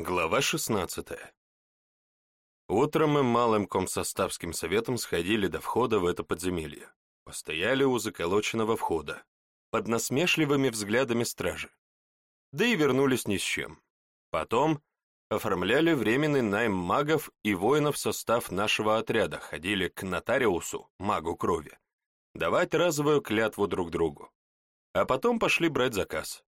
Глава 16. Утром мы малым комсоставским советом сходили до входа в это подземелье. Постояли у заколоченного входа, под насмешливыми взглядами стражи. Да и вернулись ни с чем. Потом оформляли временный найм магов и воинов в состав нашего отряда, ходили к нотариусу, магу крови, давать разовую клятву друг другу. А потом пошли брать заказ.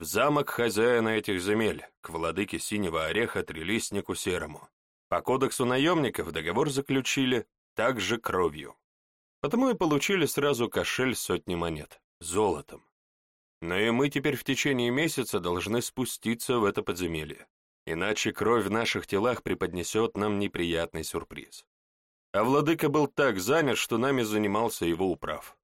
В замок хозяина этих земель, к владыке Синего Ореха Трелистнику Серому. По кодексу наемников договор заключили также кровью. Потому и получили сразу кошель сотни монет, золотом. Но и мы теперь в течение месяца должны спуститься в это подземелье, иначе кровь в наших телах преподнесет нам неприятный сюрприз. А владыка был так занят, что нами занимался его управ.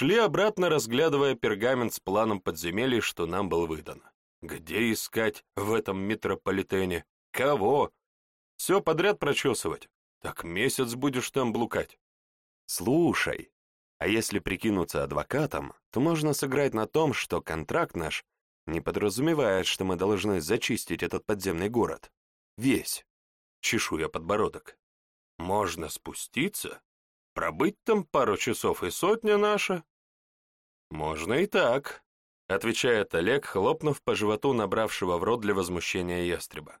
Шли обратно, разглядывая пергамент с планом подземелий, что нам был выдан. Где искать в этом метрополитене? Кого? Все подряд прочесывать. Так месяц будешь там блукать. Слушай, а если прикинуться адвокатом, то можно сыграть на том, что контракт наш не подразумевает, что мы должны зачистить этот подземный город. Весь. Чешу я подбородок. Можно спуститься, Пробыть там пару часов и сотня наша?» «Можно и так», — отвечает Олег, хлопнув по животу набравшего в рот для возмущения ястреба.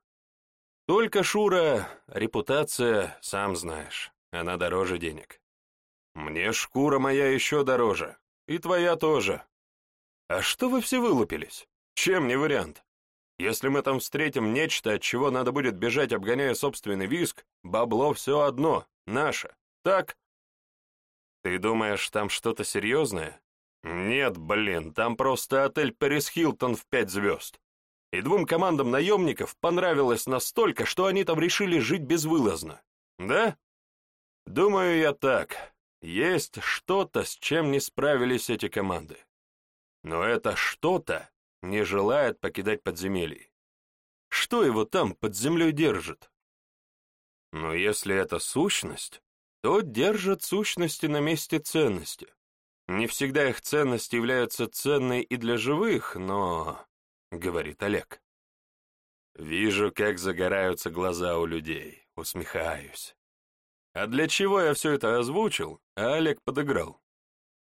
«Только, Шура, репутация, сам знаешь, она дороже денег. Мне шкура моя еще дороже, и твоя тоже. А что вы все вылупились? Чем не вариант? Если мы там встретим нечто, от чего надо будет бежать, обгоняя собственный виск, бабло все одно, наше, так?» Ты думаешь, там что-то серьезное? Нет, блин, там просто отель Пэрис Хилтон в пять звезд. И двум командам наемников понравилось настолько, что они там решили жить безвылазно. Да? Думаю я так. Есть что-то, с чем не справились эти команды. Но это что-то не желает покидать подземелье. Что его там под землей держит? Но если это сущность, то держат сущности на месте ценности. Не всегда их ценность является ценной и для живых, но... — говорит Олег. Вижу, как загораются глаза у людей, усмехаюсь. А для чего я все это озвучил, а Олег подыграл?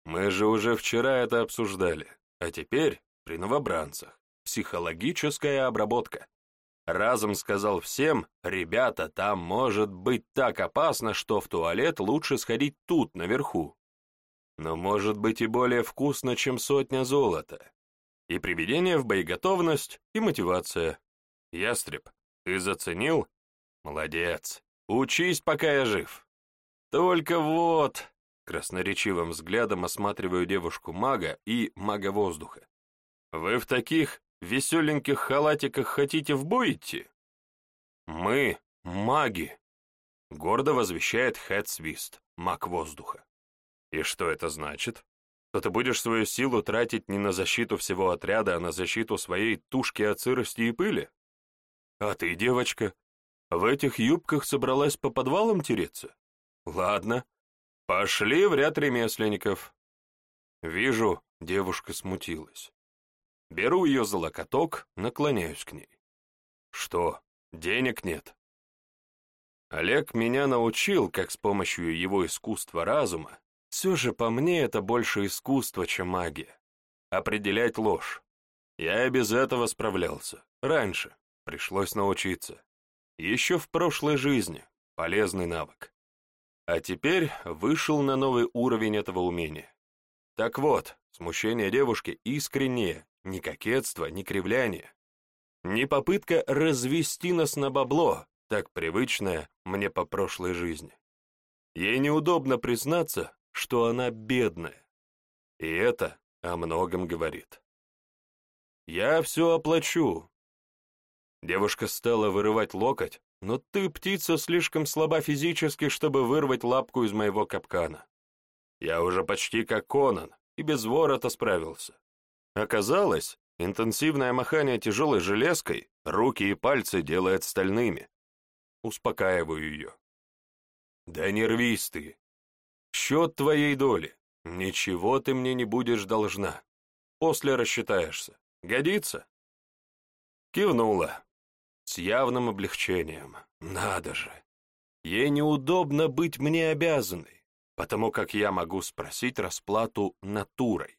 Мы же уже вчера это обсуждали, а теперь при новобранцах. Психологическая обработка. Разом сказал всем, ребята, там может быть так опасно, что в туалет лучше сходить тут, наверху. Но может быть и более вкусно, чем сотня золота. И приведение в боеготовность, и мотивация. Ястреб, ты заценил? Молодец. Учись, пока я жив. Только вот... Красноречивым взглядом осматриваю девушку-мага и мага-воздуха. Вы в таких веселеньких халатиках хотите в бой идти? Мы — маги, — гордо возвещает Хэт Свист, маг воздуха. И что это значит? Что ты будешь свою силу тратить не на защиту всего отряда, а на защиту своей тушки от сырости и пыли? А ты, девочка, в этих юбках собралась по подвалам тереться? Ладно, пошли в ряд ремесленников. Вижу, девушка смутилась. Беру ее за локоток, наклоняюсь к ней. Что, денег нет? Олег меня научил, как с помощью его искусства разума, все же по мне это больше искусство, чем магия, определять ложь. Я и без этого справлялся. Раньше. Пришлось научиться. Еще в прошлой жизни. Полезный навык. А теперь вышел на новый уровень этого умения. Так вот, смущение девушки искреннее, ни кокетство, ни кривляние. Ни попытка развести нас на бабло, так привычное мне по прошлой жизни. Ей неудобно признаться, что она бедная. И это о многом говорит. «Я все оплачу». Девушка стала вырывать локоть, но ты, птица, слишком слаба физически, чтобы вырвать лапку из моего капкана. Я уже почти как Конан, и без ворота справился. Оказалось, интенсивное махание тяжелой железкой руки и пальцы делает стальными. Успокаиваю ее. Да не рвись ты. Счет твоей доли. Ничего ты мне не будешь должна. После рассчитаешься. Годится? Кивнула. с явным облегчением. Надо же. Ей неудобно быть мне обязанной, потому как я могу спросить расплату натурой.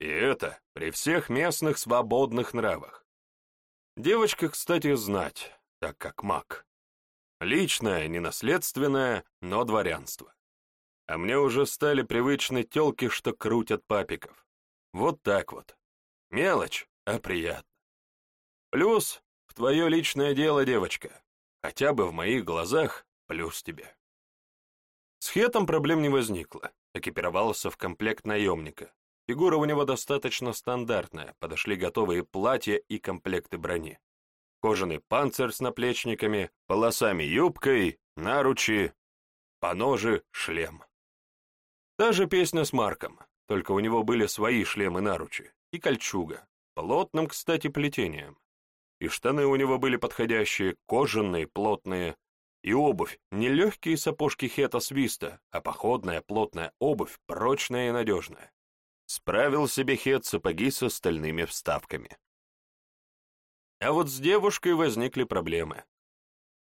И это при всех местных свободных нравах. Девочка, кстати, знать, так как маг. Личное, не наследственное, но дворянство. А мне уже стали привычны тёлки, что крутят папиков. Вот так вот. Мелочь, а приятно. Плюс в твое личное дело, девочка. Хотя бы в моих глазах плюс тебе. С Хетом проблем не возникло. Экипировался в комплект наемника. Фигура у него достаточно стандартная, подошли готовые платья и комплекты брони. Кожаный панцирь с наплечниками, полосами юбкой, наручи, поножи, шлем. Та же песня с Марком, только у него были свои шлемы-наручи и кольчуга, плотным, кстати, плетением. И штаны у него были подходящие, кожаные, плотные, и обувь, не легкие сапожки Хета Свиста, а походная плотная обувь, прочная и надежная. Справил себе Хет сапоги с остальными вставками. А вот с девушкой возникли проблемы.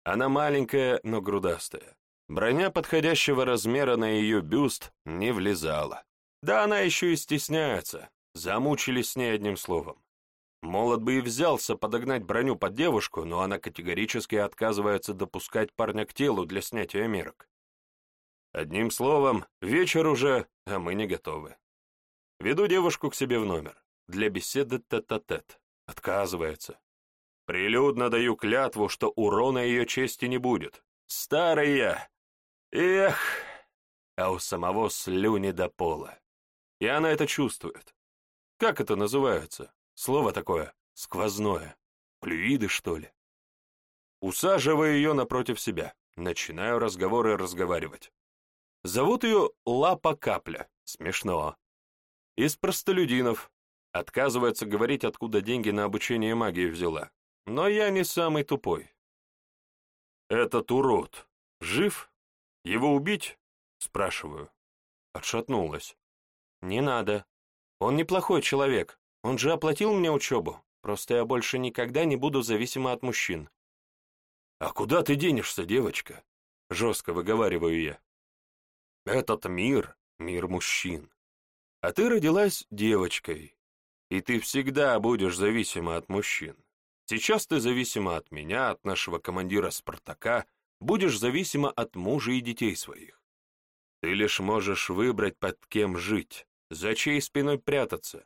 Она маленькая, но грудастая. Броня подходящего размера на ее бюст не влезала. Да она еще и стесняется, замучились с ней одним словом. Молот бы и взялся подогнать броню под девушку, но она категорически отказывается допускать парня к телу для снятия мерок. Одним словом, вечер уже, а мы не готовы. Веду девушку к себе в номер. Для беседы тет-а-тет. -тет. Отказывается. Прилюдно даю клятву, что урона ее чести не будет. Старый я, Эх, а у самого слюни до пола. И она это чувствует. Как это называется? Слово такое сквозное. Плюиды, что ли? Усаживаю ее напротив себя. Начинаю разговоры разговаривать. Зовут ее Лапа Капля. Смешно. Из простолюдинов. Отказывается говорить, откуда деньги на обучение магии взяла. Но я не самый тупой. Этот урод жив? Его убить? Спрашиваю. Отшатнулась. Не надо. Он неплохой человек. Он же оплатил мне учебу. Просто я больше никогда не буду зависима от мужчин. А куда ты денешься, девочка? Жестко выговариваю я. Этот мир — мир мужчин. А ты родилась девочкой, и ты всегда будешь зависима от мужчин. Сейчас ты зависима от меня, от нашего командира Спартака, будешь зависима от мужа и детей своих. Ты лишь можешь выбрать, под кем жить, за чьей спиной прятаться.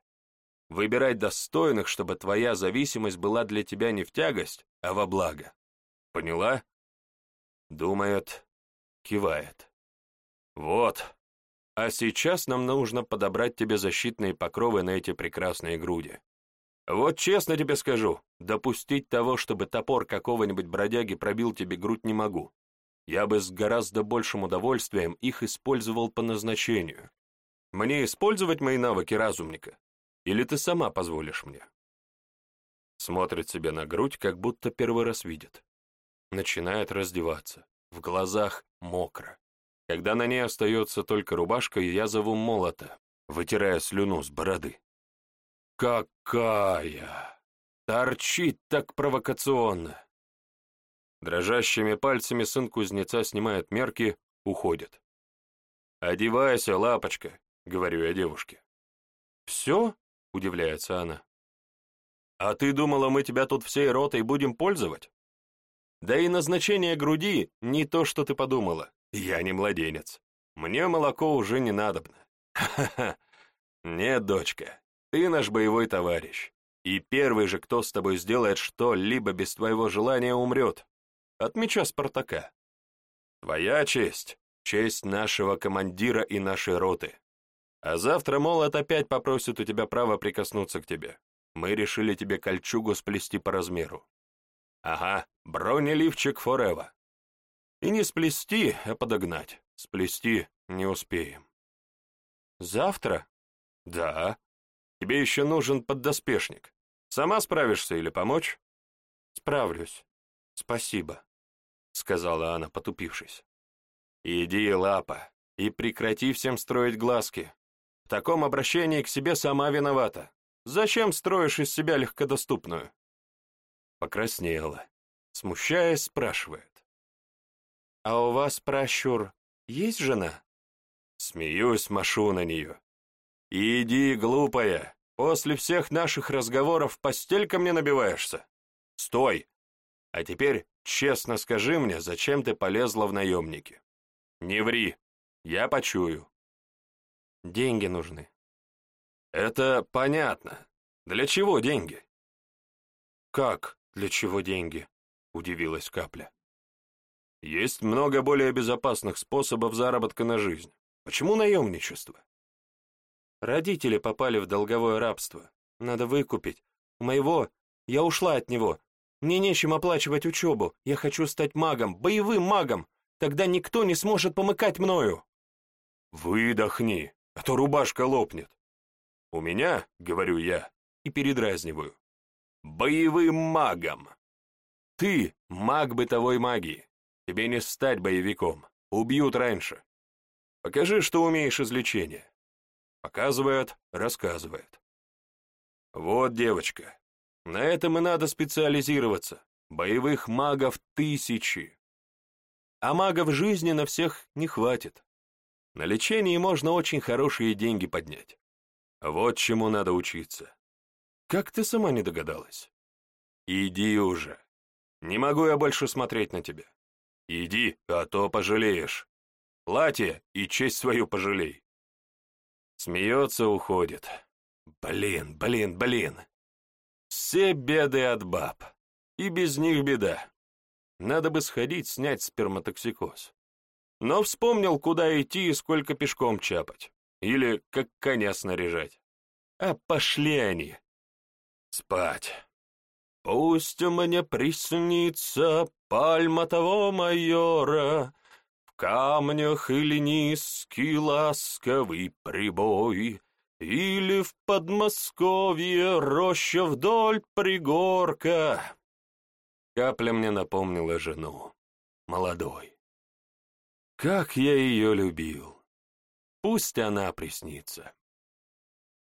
Выбирать достойных, чтобы твоя зависимость была для тебя не в тягость, а во благо. Поняла? Думает, кивает. Вот. А сейчас нам нужно подобрать тебе защитные покровы на эти прекрасные груди. Вот честно тебе скажу, допустить того, чтобы топор какого-нибудь бродяги пробил тебе грудь не могу. Я бы с гораздо большим удовольствием их использовал по назначению. Мне использовать мои навыки разумника? Или ты сама позволишь мне? Смотрит себе на грудь, как будто первый раз видит. Начинает раздеваться. В глазах мокро. Когда на ней остается только рубашка, я зову молота, вытирая слюну с бороды. Какая! Торчит так провокационно. Дрожащими пальцами сын кузнеца снимает мерки, уходит. «Одевайся, лапочка», — говорю я девушке. «Все?» — удивляется она. «А ты думала, мы тебя тут всей ротой будем пользовать?» «Да и назначение груди не то, что ты подумала. Я не младенец. Мне молоко уже не надобно. Ха-ха. Нет, дочка, ты наш боевой товарищ, и первый же, кто с тобой сделает что-либо без твоего желания, умрет. От меча Спартака. Твоя честь — честь нашего командира и нашей роты. А завтра молот опять попросит у тебя право прикоснуться к тебе. Мы решили тебе кольчугу сплести по размеру. Ага, бронеливчик форева. И не сплести, а подогнать. Сплести не успеем. Завтра? Да. Тебе еще нужен поддоспешник. Сама справишься или помочь?» «Справлюсь. Спасибо», — сказала она, потупившись. «Иди, лапа, и прекрати всем строить глазки. В таком обращении к себе сама виновата. Зачем строишь из себя легкодоступную?» Покраснела. Смущаясь, спрашивает. «А у вас, пращур, есть жена?» Смеюсь, машу на нее. «Иди, глупая, после всех наших разговоров в постель ко мне набиваешься? Стой! А теперь честно скажи мне, зачем ты полезла в наемники? Не ври, я почую». «Деньги нужны». «Это понятно. Для чего деньги?» «Как для чего деньги?» — удивилась Капля. «Есть много более безопасных способов заработка на жизнь. Почему наемничество?» «Родители попали в долговое рабство. Надо выкупить. Моего... Я ушла от него. Мне нечем оплачивать учебу. Я хочу стать магом, боевым магом. Тогда никто не сможет помыкать мною». «Выдохни, а то рубашка лопнет. У меня, — говорю я, и передразниваю, — боевым магом. Ты — маг бытовой магии. Тебе не стать боевиком. Убьют раньше. Покажи, что умеешь из лечения. Показывает, рассказывает. Вот, девочка, на этом и надо специализироваться. Боевых магов тысячи. А магов жизни на всех не хватит. На лечении можно очень хорошие деньги поднять. Вот чему надо учиться. Как ты сама не догадалась? Иди уже. Не могу я больше смотреть на тебя. Иди, а то пожалеешь. Платье и честь свою пожалей. Смеется, уходит. Блин, блин, блин. Все беды от баб. И без них беда. Надо бы сходить снять сперматоксикоз. Но вспомнил, куда идти и сколько пешком чапать. Или как коня снаряжать. А пошли они. Спать. Пусть мне приснится пальма того майора, камнях или низкий ласковый прибой, Или в Подмосковье роща вдоль пригорка. Капля мне напомнила жену, молодой. Как я ее любил. Пусть она приснится.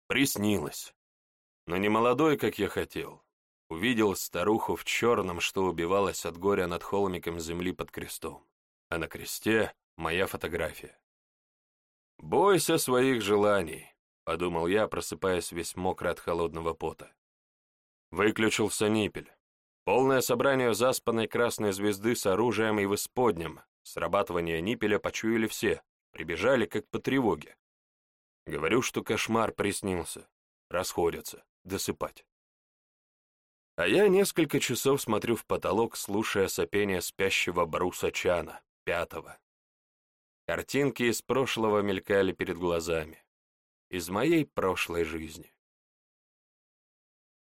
Приснилась. Но не молодой, как я хотел. Увидел старуху в черном, что убивалась от горя над холмиком земли под крестом. А на кресте моя фотография. «Бойся своих желаний», — подумал я, просыпаясь весь мокрый от холодного пота. Выключился ниппель. Полное собрание заспанной красной звезды с оружием и в исподнем. Срабатывание ниппеля почуяли все, Прибежали, как по тревоге. Говорю, что кошмар приснился. Расходятся. Досыпать. А я несколько часов смотрю в потолок, слушая сопение спящего Бруса Чана, пятого. Картинки из прошлого мелькали перед глазами. Из моей прошлой жизни.